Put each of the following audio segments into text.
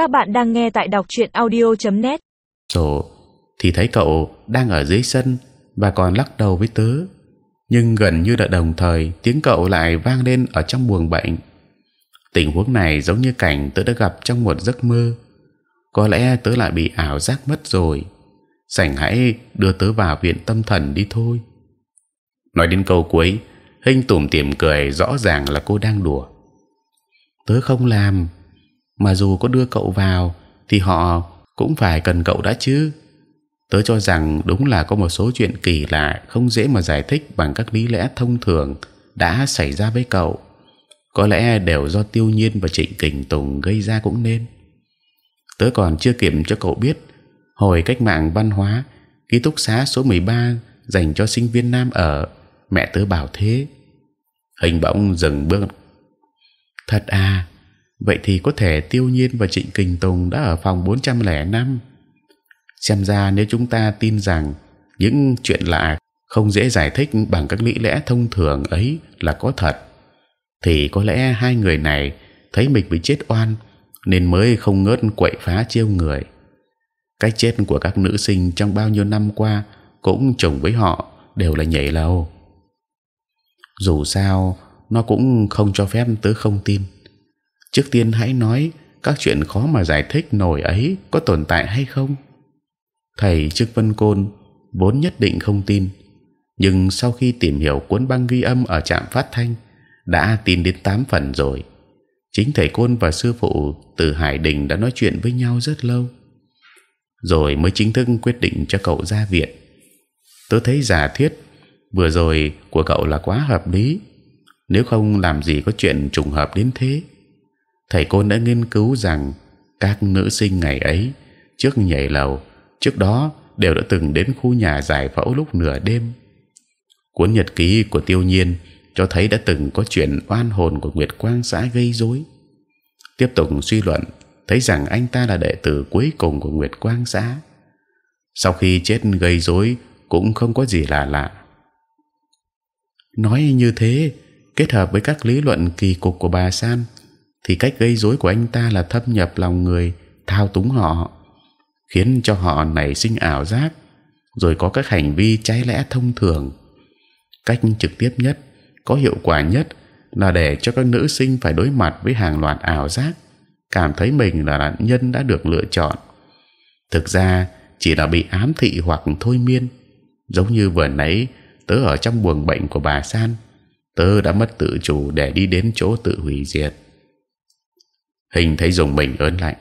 Các bạn đang nghe tại đọc truyện audio.net. Sổ thì thấy cậu đang ở dưới sân và còn lắc đầu với tớ, nhưng gần như là đồng thời tiếng cậu lại vang lên ở trong buồng bệnh. Tình huống này giống như cảnh tớ đã gặp trong một giấc mơ. Có lẽ tớ lại bị ảo giác mất rồi. Sảnh hãy đưa tớ vào viện tâm thần đi thôi. Nói đến câu cuối, Hinh tủm tỉm cười rõ ràng là cô đang đùa. Tớ không làm, mà dù có đưa cậu vào, thì họ cũng phải cần cậu đã chứ. Tớ cho rằng đúng là có một số chuyện kỳ lạ, không dễ mà giải thích bằng các lý lẽ thông thường đã xảy ra với cậu. Có lẽ đều do Tiêu Nhiên và Trịnh Kình Tùng gây ra cũng nên. Tớ còn chưa kiểm cho cậu biết, hồi cách mạng văn hóa, ký túc xá số 13 dành cho sinh viên nam ở, mẹ tớ bảo thế hình bỗng dừng bước thật à vậy thì có thể tiêu nhiên và trịnh kình tùng đã ở phòng 405 xem ra nếu chúng ta tin rằng những chuyện lạ không dễ giải thích bằng các lý lẽ thông thường ấy là có thật, thì có lẽ hai người này thấy mình bị chết oan nên mới không ngớt quậy phá chiêu người. Cái chết của các nữ sinh trong bao nhiêu năm qua cũng chồng với họ đều là nhảy lầu. Dù sao, nó cũng không cho phép tớ không tin trước tiên hãy nói, các chuyện khó mà giải thích nổi ấy có tồn tại hay không? Thầy trương vân côn vốn nhất định không tin, nhưng sau khi tìm hiểu cuốn băng ghi âm ở trạm phát thanh, đã tin đến tám phần rồi. Chính thầy côn và sư phụ từ hải đình đã nói chuyện với nhau rất lâu. Rồi mới chính thức quyết định cho cậu ra viện. Tớ thấy giả thiết, vừa rồi của cậu là quá hợp lý. Nếu không làm gì có chuyện trùng hợp đến thế? Thầy cô đã nghiên cứu rằng các nữ sinh ngày ấy, trước nhảy lầu, trước đó đều đã từng đến khu nhà giải phẫu lúc nửa đêm. Cuốn nhật ký của tiêu nhiên cho thấy đã từng có chuyện oan hồn của nguyệt quang xã gây rối. Tiếp tục suy luận, thấy rằng anh ta là đệ tử cuối cùng của nguyệt quang xã. Sau khi chết gây rối cũng không có gì là lạ. Nói như thế, kết hợp với các lý luận kỳ cục của bà san thì cách gây rối của anh ta là thâm nhập lòng người, thao túng họ, khiến cho họ nảy sinh ảo giác, rồi có các hành vi trái lẽ thông thường. Cách trực tiếp nhất, có hiệu quả nhất là để cho các nữ sinh phải đối mặt với hàng loạt ảo giác, cảm thấy mình là nạn nhân đã được lựa chọn. Thực ra, chỉ là bị ám thị hoặc thôi miên. Giống như vừa nãy, tớ ở trong buồng bệnh của bà san, tớ đã mất tự chủ để đi đến chỗ tự hủy diệt hình thấy dùng mình ớn lạnh.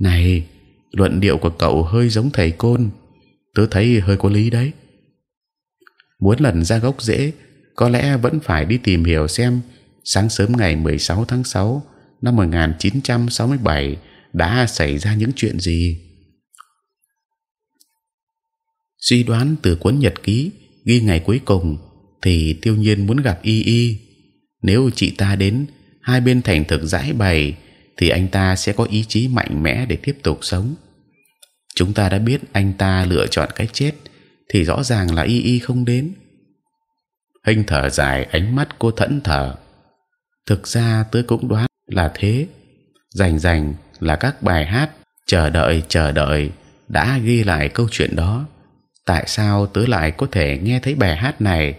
Này luận điệu của cậu hơi giống thầy côn. Tớ thấy hơi có lý đấy. Muốn lần ra gốc dễ, có lẽ vẫn phải đi tìm hiểu xem sáng sớm ngày 16 tháng 6 năm 1967 đã xảy ra những chuyện gì. Suy đoán từ cuốn nhật ký ghi ngày cuối cùng thì tiêu nhiên muốn gặp y y. Nếu chị ta đến hai bên thành thực giải bày, thì anh ta sẽ có ý chí mạnh mẽ để tiếp tục sống. Chúng ta đã biết anh ta lựa chọn cái chết, thì rõ ràng là y y không đến. Hình thở dài, ánh mắt cô thẫn thờ. Thực ra tớ cũng đoán là thế. Rành rành là các bài hát chờ đợi chờ đợi đã ghi lại câu chuyện đó. Tại sao tớ lại có thể nghe thấy bài hát này?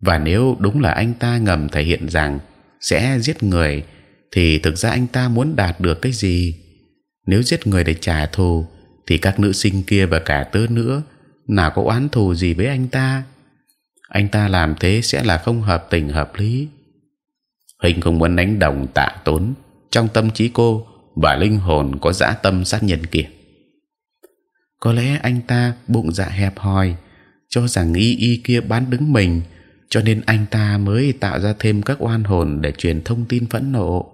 Và nếu đúng là anh ta ngầm thể hiện rằng sẽ giết người, thì thực ra anh ta muốn đạt được cái gì? Nếu giết người để trả thù, thì các nữ sinh kia và cả tớ nữa nào có oán thù gì với anh ta? Anh ta làm thế sẽ là không hợp tình hợp lý. Hình không muốn đánh đồng tạ tốn trong tâm trí cô và linh hồn có dã tâm sát nhân kia. Có lẽ anh ta bụng dạ hẹp hòi, cho rằng y y kia bán đứng mình cho nên anh ta mới tạo ra thêm các oan hồn để truyền thông tin phẫn nộ.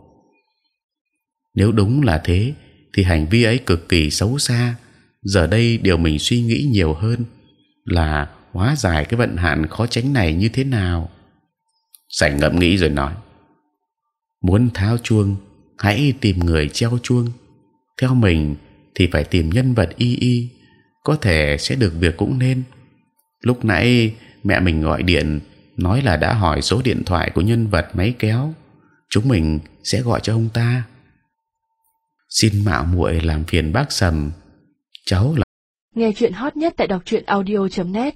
Nếu đúng là thế, thì hành vi ấy cực kỳ xấu xa. Giờ đây điều mình suy nghĩ nhiều hơn là hóa giải cái vận hạn khó tránh này như thế nào. Sảnh ngẫm nghĩ rồi nói, muốn tháo chuông, hãy tìm người treo chuông. Theo mình thì phải tìm nhân vật y y, có thể sẽ được việc cũng nên. Lúc nãy mẹ mình gọi điện nói là đã hỏi số điện thoại của nhân vật máy kéo. Chúng mình sẽ gọi cho ông ta. Xin mạo muội làm phiền bác sầm. Cháu là Nghe chuyện hot nhất tại đọc truyện audio.net